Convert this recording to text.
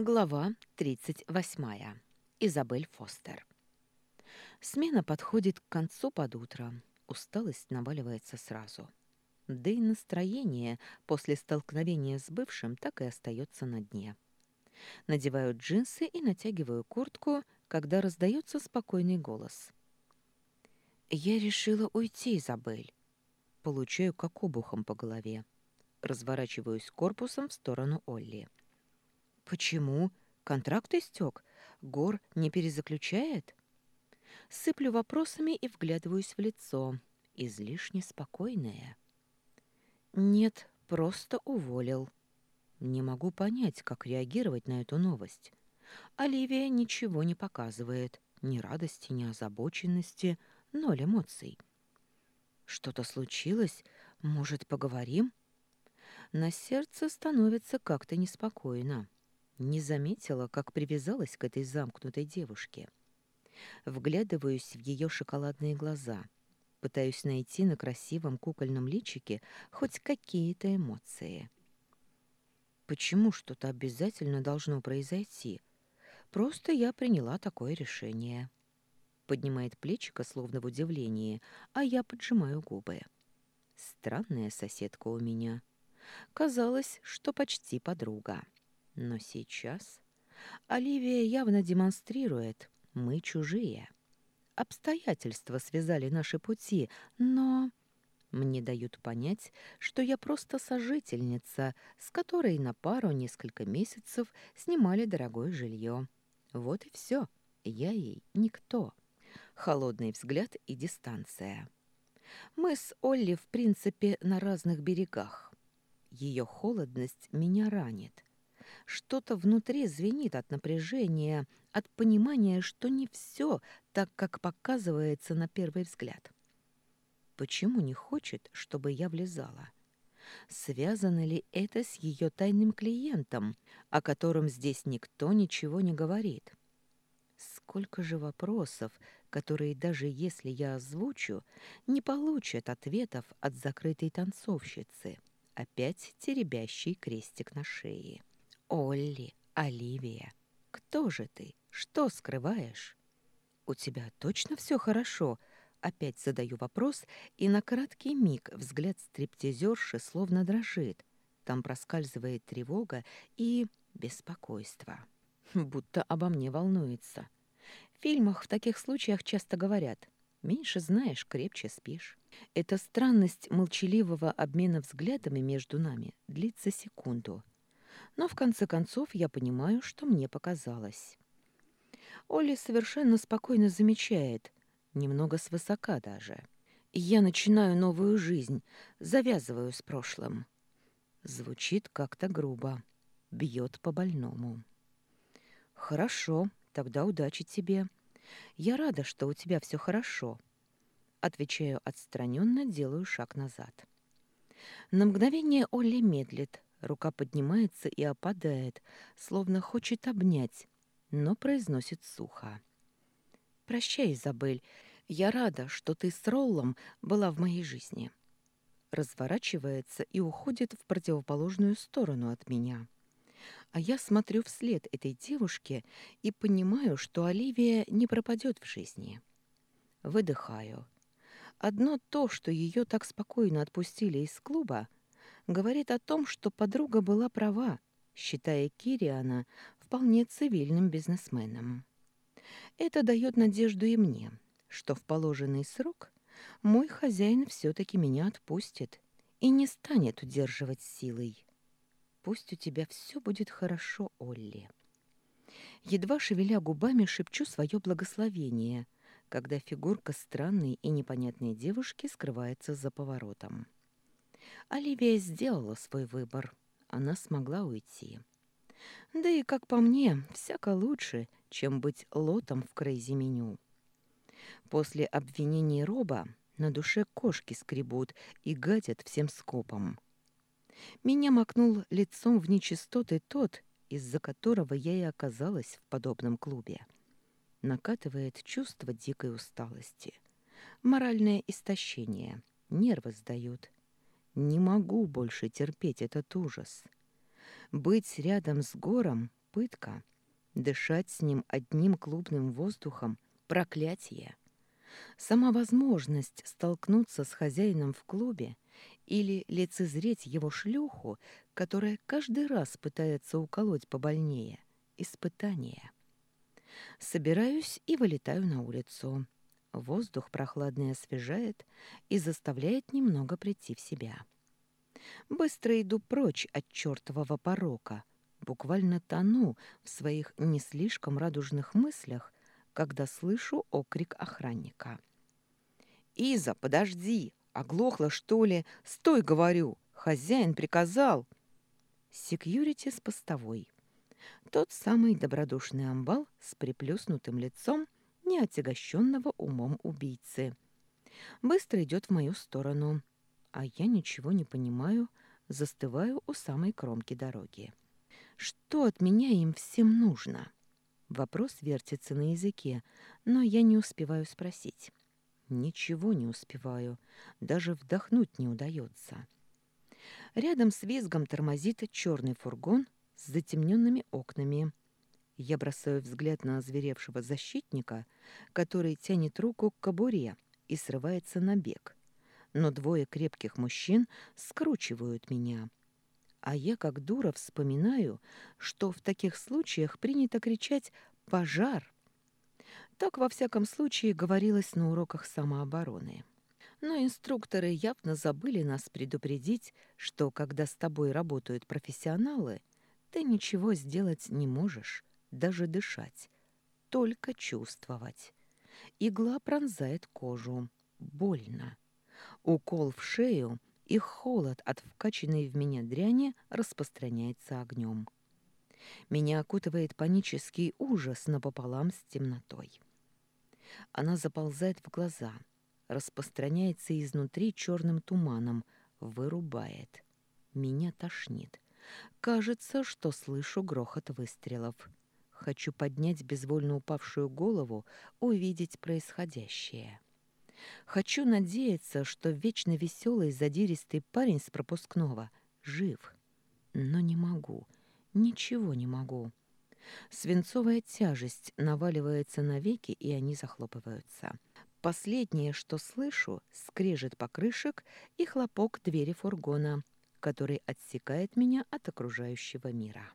Глава 38. Изабель Фостер. Смена подходит к концу под утро. Усталость наваливается сразу. Да и настроение после столкновения с бывшим так и остается на дне. Надеваю джинсы и натягиваю куртку, когда раздается спокойный голос. «Я решила уйти, Изабель». Получаю как обухом по голове. Разворачиваюсь корпусом в сторону Олли. Почему? Контракт истек? Гор не перезаключает? Сыплю вопросами и вглядываюсь в лицо. Излишне спокойное. Нет, просто уволил. Не могу понять, как реагировать на эту новость. Оливия ничего не показывает. Ни радости, ни озабоченности, ноль эмоций. Что-то случилось? Может, поговорим? На сердце становится как-то неспокойно. Не заметила, как привязалась к этой замкнутой девушке. Вглядываюсь в ее шоколадные глаза. Пытаюсь найти на красивом кукольном личике хоть какие-то эмоции. Почему что-то обязательно должно произойти? Просто я приняла такое решение. Поднимает плечико, словно в удивлении, а я поджимаю губы. Странная соседка у меня. Казалось, что почти подруга. Но сейчас Оливия явно демонстрирует, мы чужие. Обстоятельства связали наши пути, но мне дают понять, что я просто сожительница, с которой на пару несколько месяцев снимали дорогое жилье. Вот и все. Я ей никто. Холодный взгляд и дистанция. Мы с Олли, в принципе, на разных берегах. Ее холодность меня ранит. Что-то внутри звенит от напряжения, от понимания, что не все так, как показывается на первый взгляд. Почему не хочет, чтобы я влезала? Связано ли это с ее тайным клиентом, о котором здесь никто ничего не говорит? Сколько же вопросов, которые даже если я озвучу, не получат ответов от закрытой танцовщицы, опять теребящей крестик на шее. Олли, Оливия, кто же ты? Что скрываешь? У тебя точно все хорошо? Опять задаю вопрос, и на краткий миг взгляд стриптизерши словно дрожит. Там проскальзывает тревога и беспокойство. Будто обо мне волнуется. В фильмах в таких случаях часто говорят «меньше знаешь, крепче спишь». Эта странность молчаливого обмена взглядами между нами длится секунду — но в конце концов я понимаю, что мне показалось. Олли совершенно спокойно замечает, немного свысока даже. Я начинаю новую жизнь, завязываю с прошлым. Звучит как-то грубо, бьет по больному. Хорошо, тогда удачи тебе. Я рада, что у тебя все хорошо. Отвечаю отстраненно, делаю шаг назад. На мгновение Олли медлит, Рука поднимается и опадает, словно хочет обнять, но произносит сухо. «Прощай, Изабель, я рада, что ты с Роллом была в моей жизни». Разворачивается и уходит в противоположную сторону от меня. А я смотрю вслед этой девушке и понимаю, что Оливия не пропадет в жизни. Выдыхаю. Одно то, что ее так спокойно отпустили из клуба, говорит о том, что подруга была права, считая Кириана вполне цивильным бизнесменом. Это дает надежду и мне, что в положенный срок мой хозяин все-таки меня отпустит и не станет удерживать силой. Пусть у тебя все будет хорошо, Олли. Едва шевеля губами, шепчу свое благословение, когда фигурка странной и непонятной девушки скрывается за поворотом. Оливия сделала свой выбор. Она смогла уйти. Да и, как по мне, всяко лучше, чем быть лотом в крейзи-меню. После обвинений Роба на душе кошки скребут и гадят всем скопом. Меня макнул лицом в нечистоты тот, из-за которого я и оказалась в подобном клубе. Накатывает чувство дикой усталости. Моральное истощение, нервы сдают — не могу больше терпеть этот ужас. Быть рядом с гором пытка. Дышать с ним одним клубным воздухом — проклятие. Сама возможность столкнуться с хозяином в клубе или лицезреть его шлюху, которая каждый раз пытается уколоть побольнее — испытание. Собираюсь и вылетаю на улицу. Воздух прохладный освежает и заставляет немного прийти в себя. Быстро иду прочь от чертового порока, буквально тону в своих не слишком радужных мыслях, когда слышу окрик охранника. «Иза, подожди! Оглохла, что ли? Стой, говорю! Хозяин приказал!» Секьюрити с постовой. Тот самый добродушный амбал с приплюснутым лицом неотягощенного умом убийцы. Быстро идет в мою сторону, а я ничего не понимаю, застываю у самой кромки дороги. Что от меня им всем нужно? Вопрос вертится на языке, но я не успеваю спросить. Ничего не успеваю, даже вдохнуть не удается. Рядом с визгом тормозит черный фургон с затемненными окнами. Я бросаю взгляд на озверевшего защитника, который тянет руку к кобуре и срывается на бег. Но двое крепких мужчин скручивают меня. А я, как дура, вспоминаю, что в таких случаях принято кричать «пожар». Так, во всяком случае, говорилось на уроках самообороны. Но инструкторы явно забыли нас предупредить, что когда с тобой работают профессионалы, ты ничего сделать не можешь, даже дышать, только чувствовать. Игла пронзает кожу. Больно. Укол в шею, и холод от вкачанной в меня дряни распространяется огнем. Меня окутывает панический ужас напополам с темнотой. Она заползает в глаза, распространяется изнутри черным туманом, вырубает. Меня тошнит. Кажется, что слышу грохот выстрелов. Хочу поднять безвольно упавшую голову, увидеть происходящее. Хочу надеяться, что вечно веселый задиристый парень с пропускного жив. Но не могу, ничего не могу. Свинцовая тяжесть наваливается на веки, и они захлопываются. Последнее, что слышу, скрежет покрышек и хлопок двери фургона, который отсекает меня от окружающего мира.